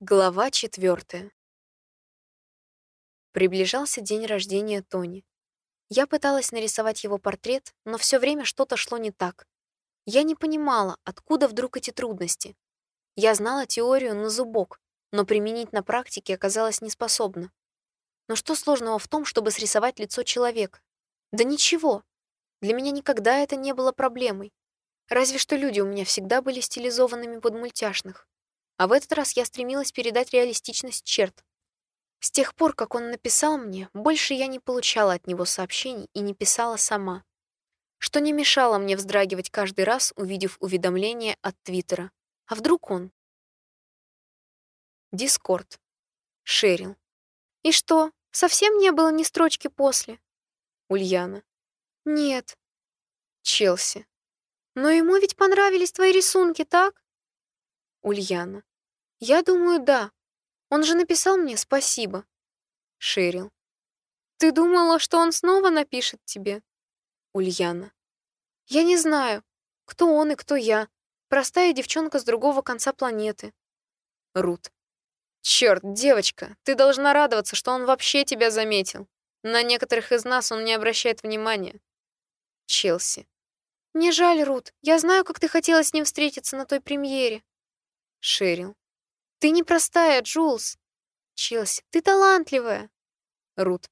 Глава четвертая. Приближался день рождения Тони. Я пыталась нарисовать его портрет, но все время что-то шло не так. Я не понимала, откуда вдруг эти трудности. Я знала теорию на зубок, но применить на практике оказалась неспособна. Но что сложного в том, чтобы срисовать лицо человека? Да ничего. Для меня никогда это не было проблемой. Разве что люди у меня всегда были стилизованными под мультяшных. А в этот раз я стремилась передать реалистичность черт. С тех пор, как он написал мне, больше я не получала от него сообщений и не писала сама. Что не мешало мне вздрагивать каждый раз, увидев уведомление от Твиттера. А вдруг он? Дискорд. Шерил. И что, совсем не было ни строчки после? Ульяна. Нет. Челси. Но ему ведь понравились твои рисунки, так? Ульяна. Я думаю, да. Он же написал мне спасибо. Шерил. Ты думала, что он снова напишет тебе? Ульяна. Я не знаю, кто он и кто я. Простая девчонка с другого конца планеты. Рут. Черт, девочка, ты должна радоваться, что он вообще тебя заметил. На некоторых из нас он не обращает внимания. Челси. Мне жаль, Рут. Я знаю, как ты хотела с ним встретиться на той премьере. Шерил. Ты непростая, Джулс. Челси, ты талантливая. Рут.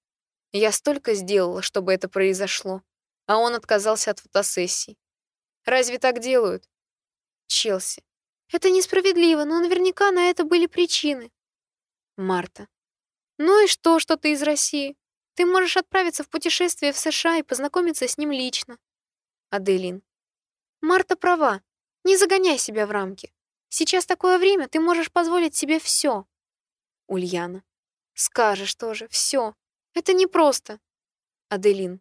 Я столько сделала, чтобы это произошло, а он отказался от фотосессий. Разве так делают? Челси. Это несправедливо, но наверняка на это были причины. Марта. Ну и что, что ты из России? Ты можешь отправиться в путешествие в США и познакомиться с ним лично. Аделин. Марта права. Не загоняй себя в рамки. Сейчас такое время, ты можешь позволить себе все. Ульяна. Скажешь тоже, все. Это непросто. Аделин.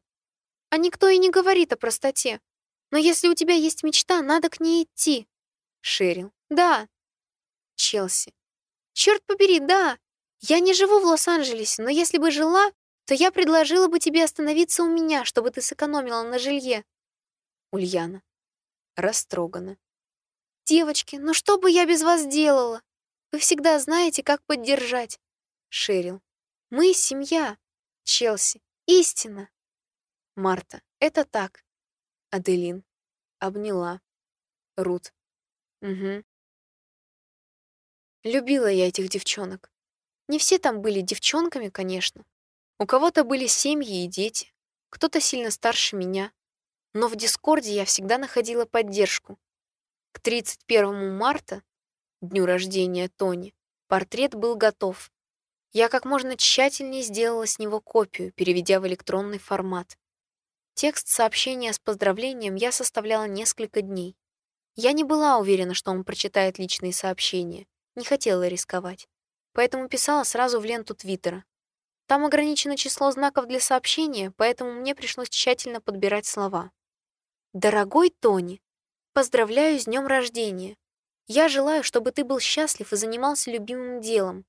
А никто и не говорит о простоте. Но если у тебя есть мечта, надо к ней идти. Шерил. Да. Челси. Черт побери, да. Я не живу в Лос-Анджелесе, но если бы жила, то я предложила бы тебе остановиться у меня, чтобы ты сэкономила на жилье. Ульяна. Растрогана. «Девочки, ну что бы я без вас делала? Вы всегда знаете, как поддержать». Шерил. «Мы — семья». Челси. «Истина». Марта. «Это так». Аделин. Обняла. Рут. «Угу». Любила я этих девчонок. Не все там были девчонками, конечно. У кого-то были семьи и дети, кто-то сильно старше меня. Но в Дискорде я всегда находила поддержку. К 31 марта, дню рождения Тони, портрет был готов. Я как можно тщательнее сделала с него копию, переведя в электронный формат. Текст сообщения с поздравлением я составляла несколько дней. Я не была уверена, что он прочитает личные сообщения, не хотела рисковать. Поэтому писала сразу в ленту Твиттера. Там ограничено число знаков для сообщения, поэтому мне пришлось тщательно подбирать слова. «Дорогой Тони, Поздравляю с днем рождения. Я желаю, чтобы ты был счастлив и занимался любимым делом.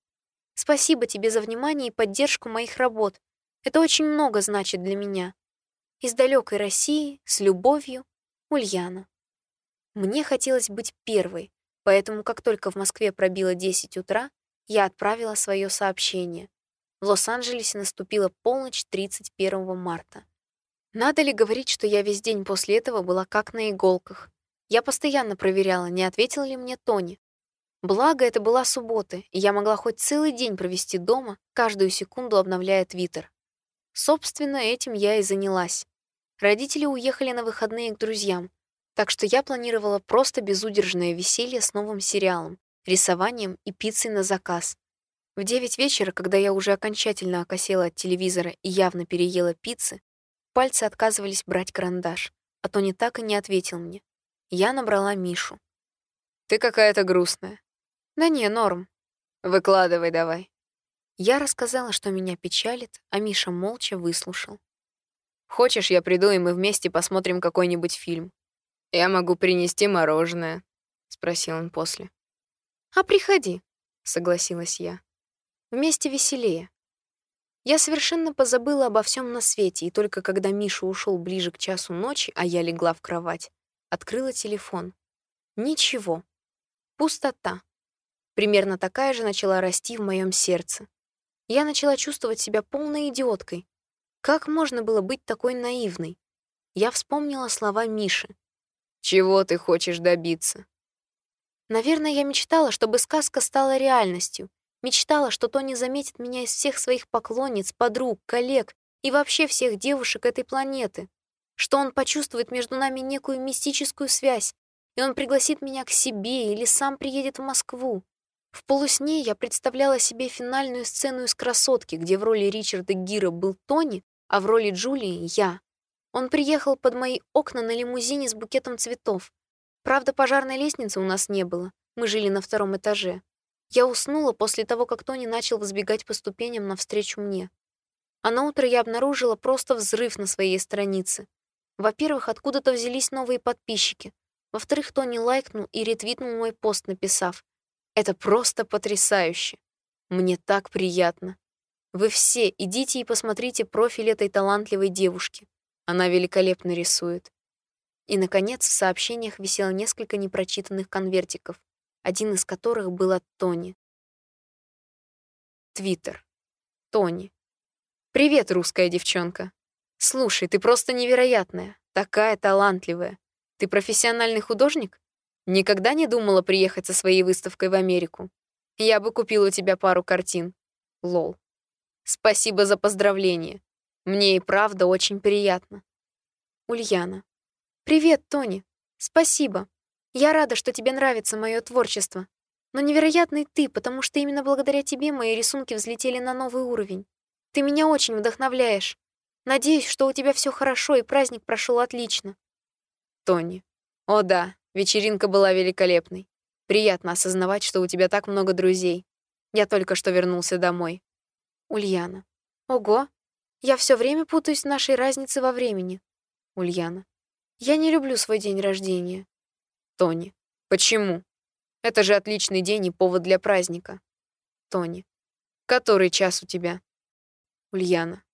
Спасибо тебе за внимание и поддержку моих работ. Это очень много значит для меня. Из далекой России, с любовью, Ульяна. Мне хотелось быть первой, поэтому как только в Москве пробило 10 утра, я отправила свое сообщение. В Лос-Анджелесе наступила полночь 31 марта. Надо ли говорить, что я весь день после этого была как на иголках? Я постоянно проверяла, не ответил ли мне Тони. Благо, это была суббота, и я могла хоть целый день провести дома, каждую секунду обновляя Твиттер. Собственно, этим я и занялась. Родители уехали на выходные к друзьям, так что я планировала просто безудержное веселье с новым сериалом, рисованием и пиццей на заказ. В девять вечера, когда я уже окончательно окосела от телевизора и явно переела пиццы, пальцы отказывались брать карандаш, а Тони так и не ответил мне. Я набрала Мишу. «Ты какая-то грустная». «Да не, норм». «Выкладывай давай». Я рассказала, что меня печалит, а Миша молча выслушал. «Хочешь, я приду, и мы вместе посмотрим какой-нибудь фильм? Я могу принести мороженое», — спросил он после. «А приходи», — согласилась я. «Вместе веселее». Я совершенно позабыла обо всем на свете, и только когда Миша ушел ближе к часу ночи, а я легла в кровать, Открыла телефон. Ничего. Пустота. Примерно такая же начала расти в моем сердце. Я начала чувствовать себя полной идиоткой. Как можно было быть такой наивной? Я вспомнила слова Миши. «Чего ты хочешь добиться?» Наверное, я мечтала, чтобы сказка стала реальностью. Мечтала, что Тони заметит меня из всех своих поклонниц, подруг, коллег и вообще всех девушек этой планеты. Что он почувствует между нами некую мистическую связь, и он пригласит меня к себе или сам приедет в Москву. В полусне я представляла себе финальную сцену из «Красотки», где в роли Ричарда Гира был Тони, а в роли Джулии — я. Он приехал под мои окна на лимузине с букетом цветов. Правда, пожарной лестницы у нас не было. Мы жили на втором этаже. Я уснула после того, как Тони начал взбегать по ступеням навстречу мне. А на утро я обнаружила просто взрыв на своей странице. Во-первых, откуда-то взялись новые подписчики. Во-вторых, Тони лайкнул и ретвитнул мой пост, написав «Это просто потрясающе! Мне так приятно! Вы все идите и посмотрите профиль этой талантливой девушки. Она великолепно рисует. И, наконец, в сообщениях висело несколько непрочитанных конвертиков, один из которых был от Тони. Твиттер. Тони. «Привет, русская девчонка. Слушай, ты просто невероятная, такая талантливая. Ты профессиональный художник? Никогда не думала приехать со своей выставкой в Америку? Я бы купил у тебя пару картин. Лол. Спасибо за поздравление. Мне и правда очень приятно. Ульяна. Привет, Тони. Спасибо. Я рада, что тебе нравится мое творчество. Но невероятный ты, потому что именно благодаря тебе мои рисунки взлетели на новый уровень. Ты меня очень вдохновляешь. Надеюсь, что у тебя все хорошо и праздник прошел отлично. Тони. О да, вечеринка была великолепной. Приятно осознавать, что у тебя так много друзей. Я только что вернулся домой. Ульяна. Ого, я все время путаюсь в нашей разнице во времени. Ульяна. Я не люблю свой день рождения. Тони. Почему? Это же отличный день и повод для праздника. Тони. Который час у тебя? Ульяна.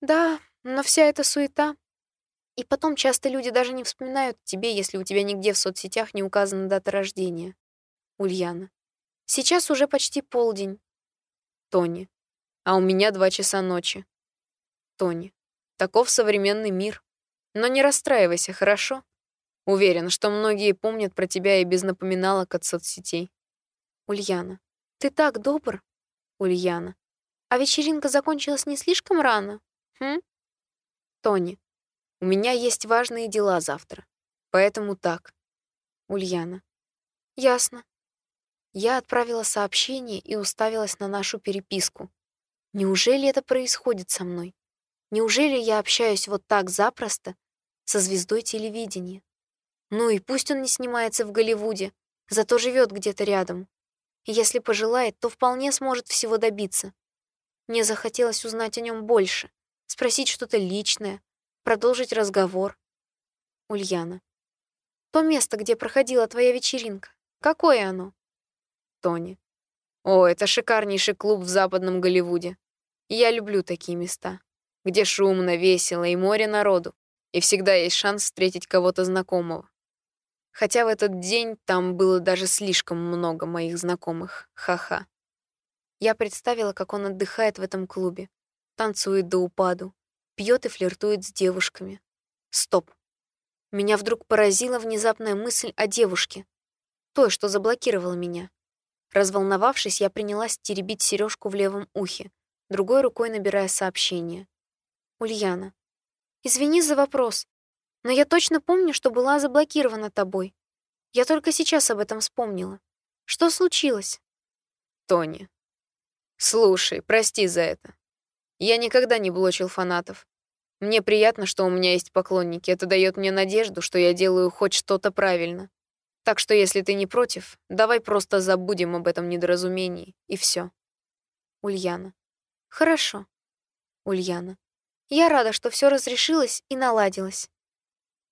Да, но вся эта суета. И потом часто люди даже не вспоминают тебе, если у тебя нигде в соцсетях не указана дата рождения. Ульяна. Сейчас уже почти полдень. Тони. А у меня два часа ночи. Тони. Таков современный мир. Но не расстраивайся, хорошо? Уверен, что многие помнят про тебя и без напоминалок от соцсетей. Ульяна. Ты так добр. Ульяна. А вечеринка закончилась не слишком рано? Хм? Тони. У меня есть важные дела завтра. Поэтому так. Ульяна. Ясно. Я отправила сообщение и уставилась на нашу переписку. Неужели это происходит со мной? Неужели я общаюсь вот так запросто со звездой телевидения? Ну и пусть он не снимается в Голливуде, зато живет где-то рядом. Если пожелает, то вполне сможет всего добиться. Мне захотелось узнать о нем больше, спросить что-то личное, продолжить разговор. Ульяна. То место, где проходила твоя вечеринка, какое оно? Тони. О, это шикарнейший клуб в западном Голливуде. Я люблю такие места где шумно, весело и море народу, и всегда есть шанс встретить кого-то знакомого. Хотя в этот день там было даже слишком много моих знакомых. Ха-ха. Я представила, как он отдыхает в этом клубе, танцует до упаду, пьет и флиртует с девушками. Стоп. Меня вдруг поразила внезапная мысль о девушке, той, что заблокировала меня. Разволновавшись, я принялась теребить сережку в левом ухе, другой рукой набирая сообщение. Ульяна. Извини за вопрос, но я точно помню, что была заблокирована тобой. Я только сейчас об этом вспомнила. Что случилось? Тони. Слушай, прости за это. Я никогда не блочил фанатов. Мне приятно, что у меня есть поклонники. Это дает мне надежду, что я делаю хоть что-то правильно. Так что, если ты не против, давай просто забудем об этом недоразумении, и все. Ульяна. Хорошо. Ульяна. Я рада, что все разрешилось и наладилось.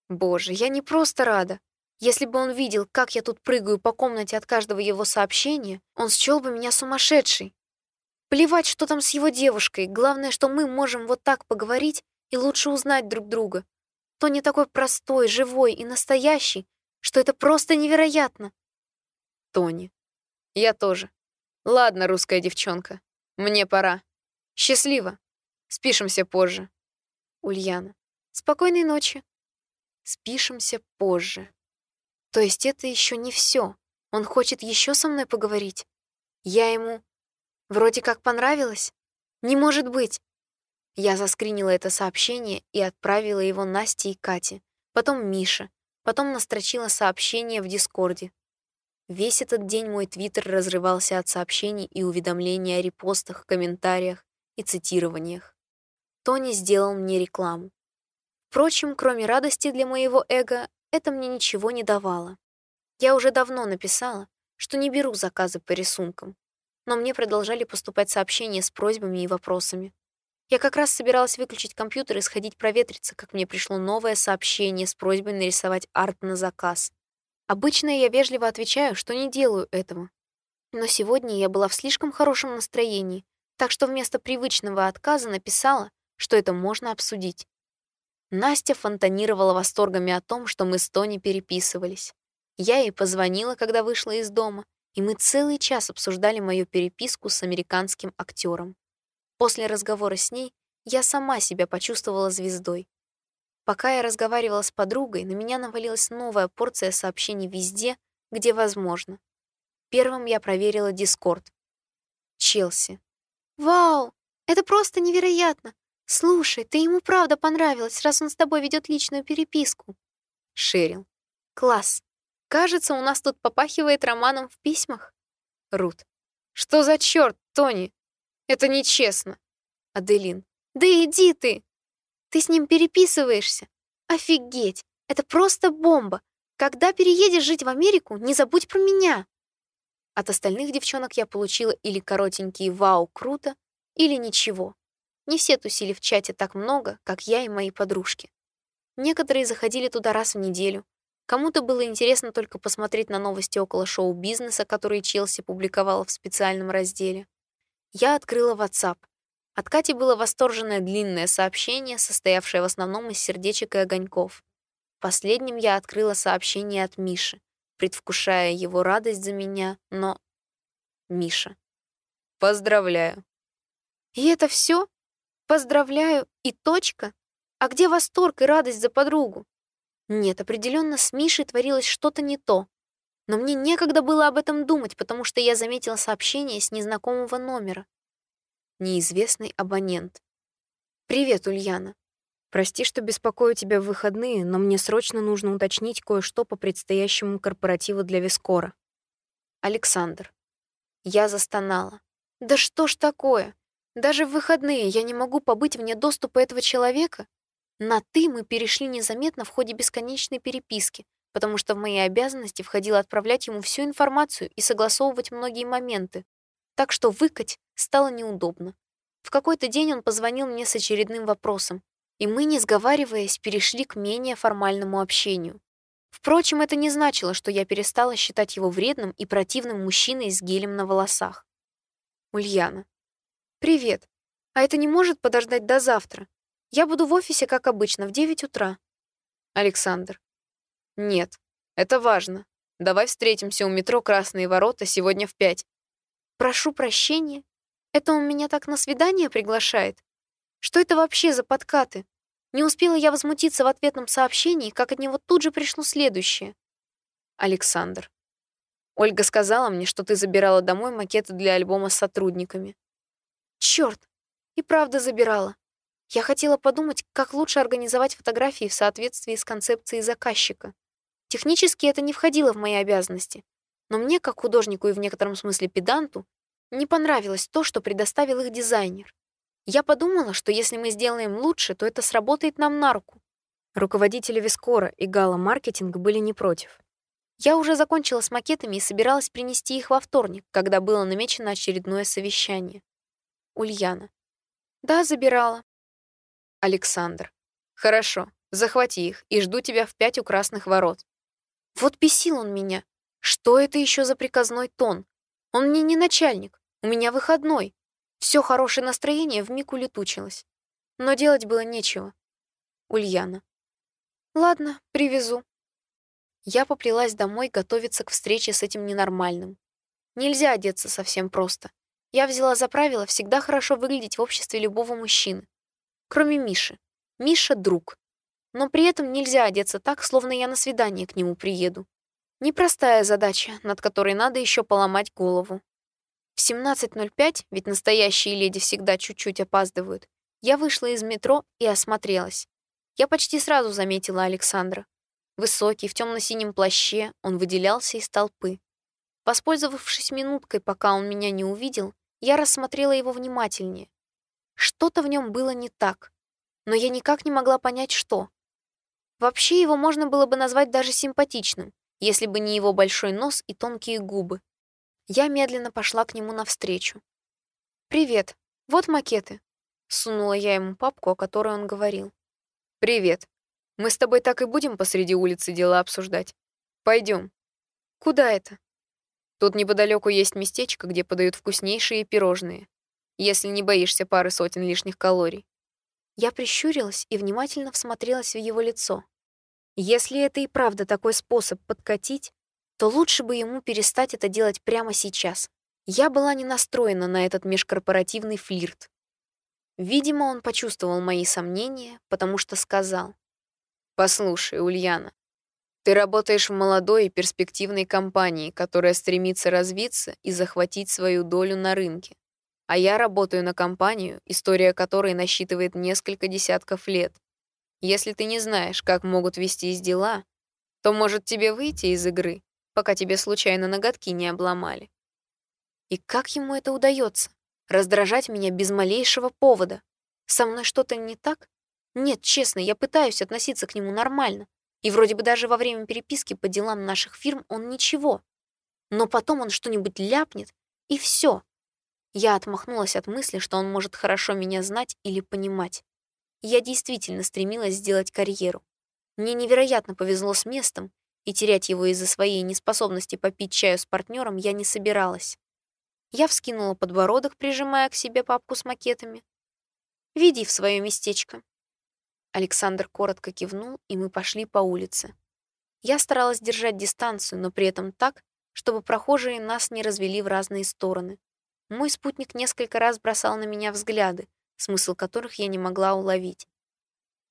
Боже, я не просто рада. Если бы он видел, как я тут прыгаю по комнате от каждого его сообщения, он счел бы меня сумасшедшей. Плевать, что там с его девушкой, главное, что мы можем вот так поговорить и лучше узнать друг друга. То не такой простой, живой и настоящий, что это просто невероятно. Тони. Я тоже. Ладно, русская девчонка. Мне пора. Счастливо. Спишемся позже. Ульяна. Спокойной ночи. Спишемся позже. То есть это еще не все. Он хочет еще со мной поговорить. Я ему вроде как понравилась. Не может быть. Я заскринила это сообщение и отправила его Насте и Кате, потом Мише, потом настрочила сообщение в Дискорде. Весь этот день мой твиттер разрывался от сообщений и уведомлений о репостах, комментариях и цитированиях. Тони сделал мне рекламу. Впрочем, кроме радости для моего эго, это мне ничего не давало. Я уже давно написала, что не беру заказы по рисункам, но мне продолжали поступать сообщения с просьбами и вопросами. Я как раз собиралась выключить компьютер и сходить проветриться, как мне пришло новое сообщение с просьбой нарисовать арт на заказ. Обычно я вежливо отвечаю, что не делаю этого. Но сегодня я была в слишком хорошем настроении, так что вместо привычного отказа написала, что это можно обсудить. Настя фонтанировала восторгами о том, что мы с Тони переписывались. Я ей позвонила, когда вышла из дома, и мы целый час обсуждали мою переписку с американским актером. После разговора с ней я сама себя почувствовала звездой. Пока я разговаривала с подругой, на меня навалилась новая порция сообщений везде, где возможно. Первым я проверила Дискорд. Челси. «Вау! Это просто невероятно! Слушай, ты ему правда понравилась, раз он с тобой ведет личную переписку». Шерил. «Класс! Кажется, у нас тут попахивает романом в письмах». Рут. «Что за черт, Тони? Это нечестно. Аделин. Да иди ты. Ты с ним переписываешься. Офигеть. Это просто бомба. Когда переедешь жить в Америку, не забудь про меня. От остальных девчонок я получила или коротенькие «Вау, круто!» или ничего. Не все тусили в чате так много, как я и мои подружки. Некоторые заходили туда раз в неделю. Кому-то было интересно только посмотреть на новости около шоу-бизнеса, которые Челси публиковала в специальном разделе. Я открыла WhatsApp. От Кати было восторженное длинное сообщение, состоявшее в основном из сердечек и огоньков. Последним я открыла сообщение от Миши, предвкушая его радость за меня, но... Миша. Поздравляю. И это все? Поздравляю и точка? А где восторг и радость за подругу? Нет, определенно с Мишей творилось что-то не то. Но мне некогда было об этом думать, потому что я заметила сообщение с незнакомого номера. Неизвестный абонент. «Привет, Ульяна. Прости, что беспокою тебя в выходные, но мне срочно нужно уточнить кое-что по предстоящему корпоративу для Вискора». Александр. Я застонала. «Да что ж такое? Даже в выходные я не могу побыть вне доступа этого человека?» На «ты» мы перешли незаметно в ходе бесконечной переписки, потому что в мои обязанности входило отправлять ему всю информацию и согласовывать многие моменты. Так что выкать стало неудобно. В какой-то день он позвонил мне с очередным вопросом, и мы, не сговариваясь, перешли к менее формальному общению. Впрочем, это не значило, что я перестала считать его вредным и противным мужчиной с гелем на волосах. Ульяна. «Привет. А это не может подождать до завтра? Я буду в офисе, как обычно, в 9 утра». Александр. «Нет, это важно. Давай встретимся у метро «Красные ворота» сегодня в пять». «Прошу прощения. Это он меня так на свидание приглашает? Что это вообще за подкаты? Не успела я возмутиться в ответном сообщении, как от него тут же пришло следующее. Александр. Ольга сказала мне, что ты забирала домой макеты для альбома с сотрудниками. Чёрт, и правда забирала. Я хотела подумать, как лучше организовать фотографии в соответствии с концепцией заказчика. Технически это не входило в мои обязанности, но мне, как художнику и в некотором смысле педанту, не понравилось то, что предоставил их дизайнер. Я подумала, что если мы сделаем лучше, то это сработает нам на руку. Руководители Вискора и Гала Маркетинг были не против. Я уже закончила с макетами и собиралась принести их во вторник, когда было намечено очередное совещание. Ульяна. Да, забирала. Александр. Хорошо, захвати их и жду тебя в пять у красных ворот. Вот бесил он меня. Что это еще за приказной тон? Он мне не начальник, у меня выходной. Все хорошее настроение вмиг улетучилось. Но делать было нечего. Ульяна. Ладно, привезу. Я поплелась домой готовиться к встрече с этим ненормальным. Нельзя одеться совсем просто. Я взяла за правило всегда хорошо выглядеть в обществе любого мужчины. Кроме Миши. Миша — друг. Но при этом нельзя одеться так, словно я на свидание к нему приеду. Непростая задача, над которой надо еще поломать голову. В 17.05, ведь настоящие леди всегда чуть-чуть опаздывают, я вышла из метро и осмотрелась. Я почти сразу заметила Александра. Высокий, в темно-синем плаще, он выделялся из толпы. Воспользовавшись минуткой, пока он меня не увидел, я рассмотрела его внимательнее. Что-то в нем было не так, но я никак не могла понять, что. Вообще его можно было бы назвать даже симпатичным, если бы не его большой нос и тонкие губы. Я медленно пошла к нему навстречу. «Привет, вот макеты», — сунула я ему папку, о которой он говорил. «Привет. Мы с тобой так и будем посреди улицы дела обсуждать. Пойдем. Куда это?» Тут неподалеку есть местечко, где подают вкуснейшие пирожные, если не боишься пары сотен лишних калорий. Я прищурилась и внимательно всмотрелась в его лицо. Если это и правда такой способ подкатить, то лучше бы ему перестать это делать прямо сейчас. Я была не настроена на этот межкорпоративный флирт. Видимо, он почувствовал мои сомнения, потому что сказал. «Послушай, Ульяна, ты работаешь в молодой и перспективной компании, которая стремится развиться и захватить свою долю на рынке. А я работаю на компанию, история которой насчитывает несколько десятков лет. Если ты не знаешь, как могут вестись дела, то может тебе выйти из игры пока тебе случайно ноготки не обломали. И как ему это удается? Раздражать меня без малейшего повода. Со мной что-то не так? Нет, честно, я пытаюсь относиться к нему нормально. И вроде бы даже во время переписки по делам наших фирм он ничего. Но потом он что-нибудь ляпнет, и все. Я отмахнулась от мысли, что он может хорошо меня знать или понимать. Я действительно стремилась сделать карьеру. Мне невероятно повезло с местом, и терять его из-за своей неспособности попить чаю с партнером я не собиралась. Я вскинула подбородок, прижимая к себе папку с макетами. «Веди в свое местечко». Александр коротко кивнул, и мы пошли по улице. Я старалась держать дистанцию, но при этом так, чтобы прохожие нас не развели в разные стороны. Мой спутник несколько раз бросал на меня взгляды, смысл которых я не могла уловить.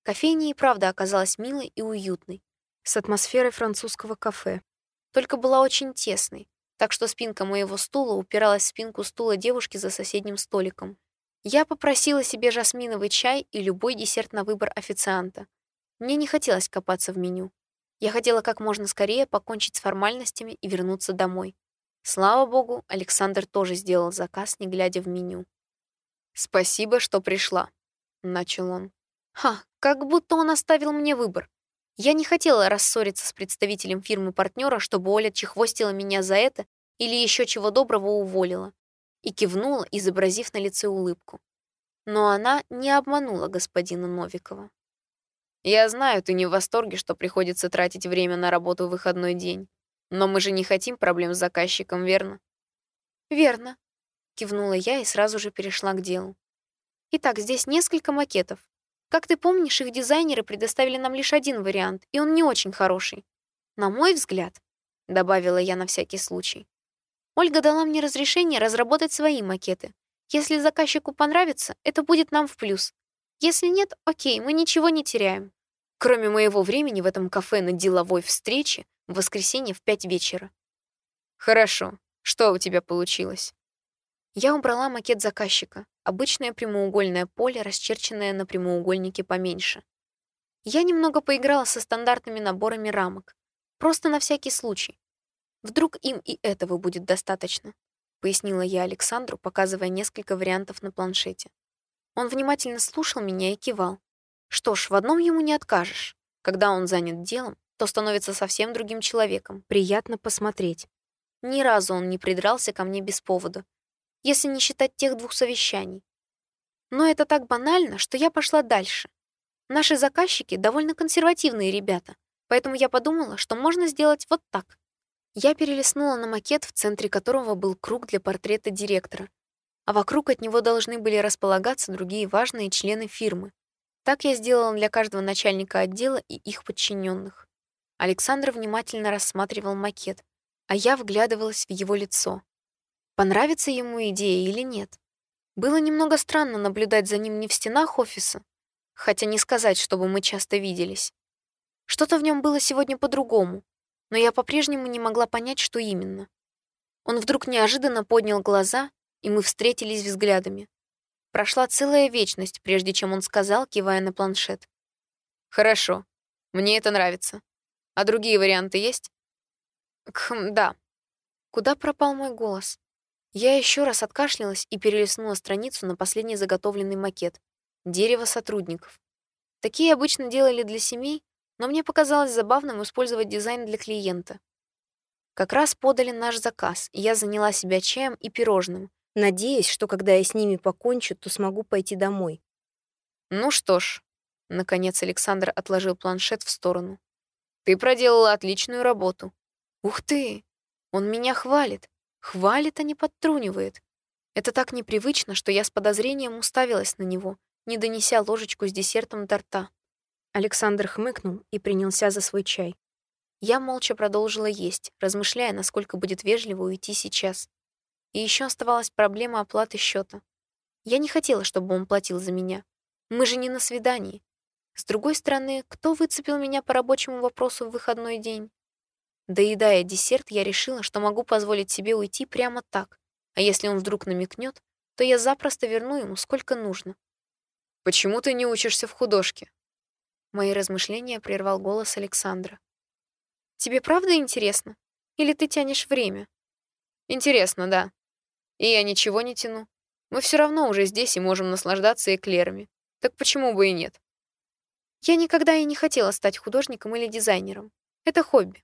Кофейня и правда оказалась милой и уютной, с атмосферой французского кафе. Только была очень тесной, так что спинка моего стула упиралась в спинку стула девушки за соседним столиком. Я попросила себе жасминовый чай и любой десерт на выбор официанта. Мне не хотелось копаться в меню. Я хотела как можно скорее покончить с формальностями и вернуться домой. Слава богу, Александр тоже сделал заказ, не глядя в меню. «Спасибо, что пришла», — начал он. «Ха, как будто он оставил мне выбор. Я не хотела рассориться с представителем фирмы партнера, чтобы Оля чехвостила меня за это или еще чего доброго уволила, и кивнула, изобразив на лице улыбку. Но она не обманула господина Новикова. «Я знаю, ты не в восторге, что приходится тратить время на работу в выходной день. Но мы же не хотим проблем с заказчиком, верно?» «Верно», — кивнула я и сразу же перешла к делу. «Итак, здесь несколько макетов. Как ты помнишь, их дизайнеры предоставили нам лишь один вариант, и он не очень хороший. На мой взгляд, добавила я на всякий случай. Ольга дала мне разрешение разработать свои макеты. Если заказчику понравится, это будет нам в плюс. Если нет, окей, мы ничего не теряем. Кроме моего времени в этом кафе на деловой встрече в воскресенье в пять вечера. Хорошо. Что у тебя получилось? Я убрала макет заказчика, обычное прямоугольное поле, расчерченное на прямоугольнике поменьше. Я немного поиграла со стандартными наборами рамок, просто на всякий случай. Вдруг им и этого будет достаточно, пояснила я Александру, показывая несколько вариантов на планшете. Он внимательно слушал меня и кивал. Что ж, в одном ему не откажешь. Когда он занят делом, то становится совсем другим человеком. Приятно посмотреть. Ни разу он не придрался ко мне без повода, если не считать тех двух совещаний. Но это так банально, что я пошла дальше. Наши заказчики довольно консервативные ребята, поэтому я подумала, что можно сделать вот так. Я перелистнула на макет, в центре которого был круг для портрета директора, а вокруг от него должны были располагаться другие важные члены фирмы. Так я сделала для каждого начальника отдела и их подчиненных. Александр внимательно рассматривал макет, а я вглядывалась в его лицо. понравится ему идея или нет. Было немного странно наблюдать за ним не в стенах офиса, хотя не сказать, чтобы мы часто виделись. Что-то в нем было сегодня по-другому, но я по-прежнему не могла понять, что именно. Он вдруг неожиданно поднял глаза, и мы встретились взглядами. Прошла целая вечность, прежде чем он сказал, кивая на планшет. «Хорошо, мне это нравится. А другие варианты есть?» «Кхм, да». Куда пропал мой голос? Я еще раз откашлялась и перелистнула страницу на последний заготовленный макет — дерево сотрудников. Такие обычно делали для семей, но мне показалось забавным использовать дизайн для клиента. Как раз подали наш заказ, и я заняла себя чаем и пирожным, надеясь, что когда я с ними покончу, то смогу пойти домой. «Ну что ж», — наконец Александр отложил планшет в сторону. «Ты проделала отличную работу». «Ух ты! Он меня хвалит. Хвалит, а не подтрунивает. Это так непривычно, что я с подозрением уставилась на него, не донеся ложечку с десертом до рта. Александр хмыкнул и принялся за свой чай. Я молча продолжила есть, размышляя, насколько будет вежливо уйти сейчас. И еще оставалась проблема оплаты счета. Я не хотела, чтобы он платил за меня. Мы же не на свидании. С другой стороны, кто выцепил меня по рабочему вопросу в выходной день? Доедая десерт, я решила, что могу позволить себе уйти прямо так. А если он вдруг намекнет, то я запросто верну ему сколько нужно. «Почему ты не учишься в художке?» Мои размышления прервал голос Александра. «Тебе правда интересно? Или ты тянешь время?» «Интересно, да. И я ничего не тяну. Мы все равно уже здесь и можем наслаждаться эклерами. Так почему бы и нет?» «Я никогда и не хотела стать художником или дизайнером. Это хобби».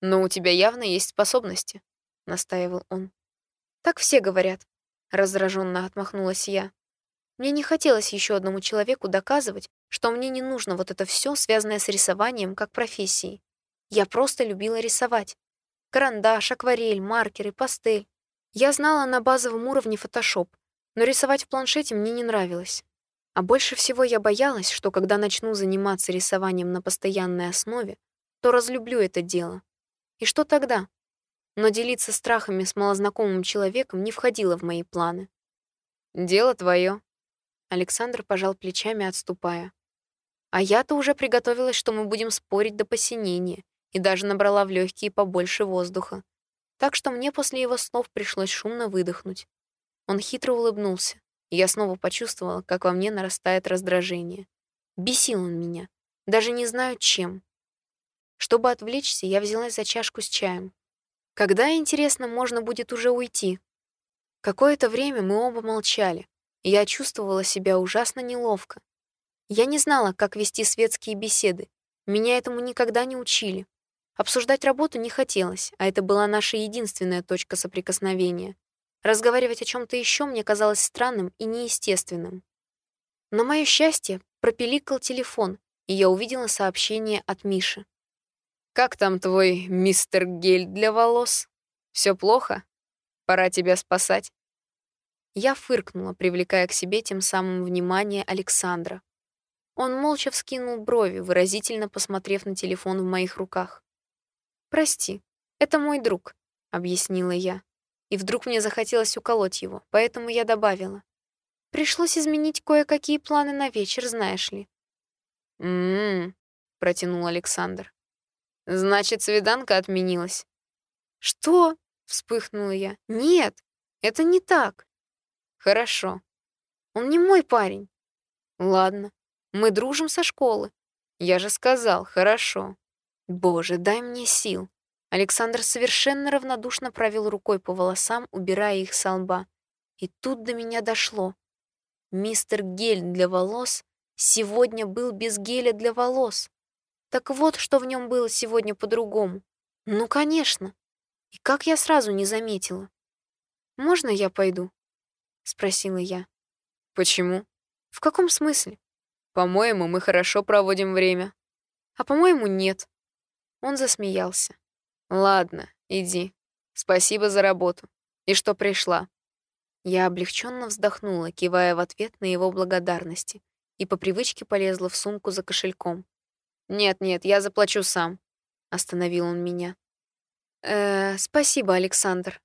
«Но у тебя явно есть способности», — настаивал он. «Так все говорят», — раздраженно отмахнулась я. Мне не хотелось еще одному человеку доказывать, что мне не нужно вот это все, связанное с рисованием, как профессией. Я просто любила рисовать. Карандаш, акварель, маркеры, пастель. Я знала на базовом уровне фотошоп, но рисовать в планшете мне не нравилось. А больше всего я боялась, что когда начну заниматься рисованием на постоянной основе, то разлюблю это дело. И что тогда? Но делиться страхами с малознакомым человеком не входило в мои планы. «Дело твое», — Александр пожал плечами, отступая. А я-то уже приготовилась, что мы будем спорить до посинения, и даже набрала в легкие побольше воздуха. Так что мне после его слов пришлось шумно выдохнуть. Он хитро улыбнулся, я снова почувствовала, как во мне нарастает раздражение. Бесил он меня, даже не знаю чем. Чтобы отвлечься, я взялась за чашку с чаем. Когда, интересно, можно будет уже уйти? Какое-то время мы оба молчали, и я чувствовала себя ужасно неловко. Я не знала, как вести светские беседы. Меня этому никогда не учили. Обсуждать работу не хотелось, а это была наша единственная точка соприкосновения. Разговаривать о чем то еще мне казалось странным и неестественным. На мое счастье, пропиликал телефон, и я увидела сообщение от Миши. «Как там твой мистер гель для волос? Все плохо? Пора тебя спасать». Я фыркнула, привлекая к себе тем самым внимание Александра. Он молча вскинул брови, выразительно посмотрев на телефон в моих руках. «Прости, это мой друг», — объяснила я. И вдруг мне захотелось уколоть его, поэтому я добавила. «Пришлось изменить кое-какие планы на вечер, знаешь ли». «М-м-м», протянул Александр. «Значит, свиданка отменилась». «Что?» — вспыхнула я. «Нет, это не так». «Хорошо. Он не мой парень». «Ладно, мы дружим со школы. Я же сказал, хорошо. Боже, дай мне сил. Александр совершенно равнодушно провел рукой по волосам, убирая их с лба. И тут до меня дошло. Мистер Гель для волос сегодня был без геля для волос. Так вот, что в нем было сегодня по-другому. Ну, конечно. И как я сразу не заметила. «Можно я пойду?» — спросила я. «Почему?» «В каком смысле?» По-моему, мы хорошо проводим время. А по-моему, нет. Он засмеялся. Ладно, иди. Спасибо за работу. И что пришла. Я облегченно вздохнула, кивая в ответ на его благодарности, и по привычке полезла в сумку за кошельком. «Нет-нет, я заплачу сам», — остановил он меня. «Э, спасибо, Александр».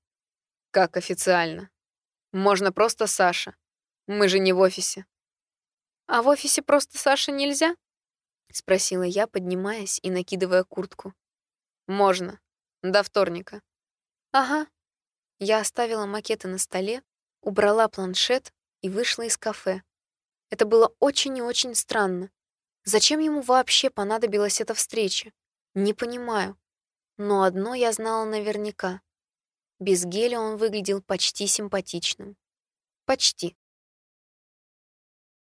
Как официально? Можно просто Саша. Мы же не в офисе. А в офисе просто Саша нельзя? Спросила я, поднимаясь и накидывая куртку. Можно. До вторника. Ага. Я оставила макеты на столе, убрала планшет и вышла из кафе. Это было очень и очень странно. Зачем ему вообще понадобилась эта встреча? Не понимаю. Но одно я знала наверняка. Без геля он выглядел почти симпатичным. Почти.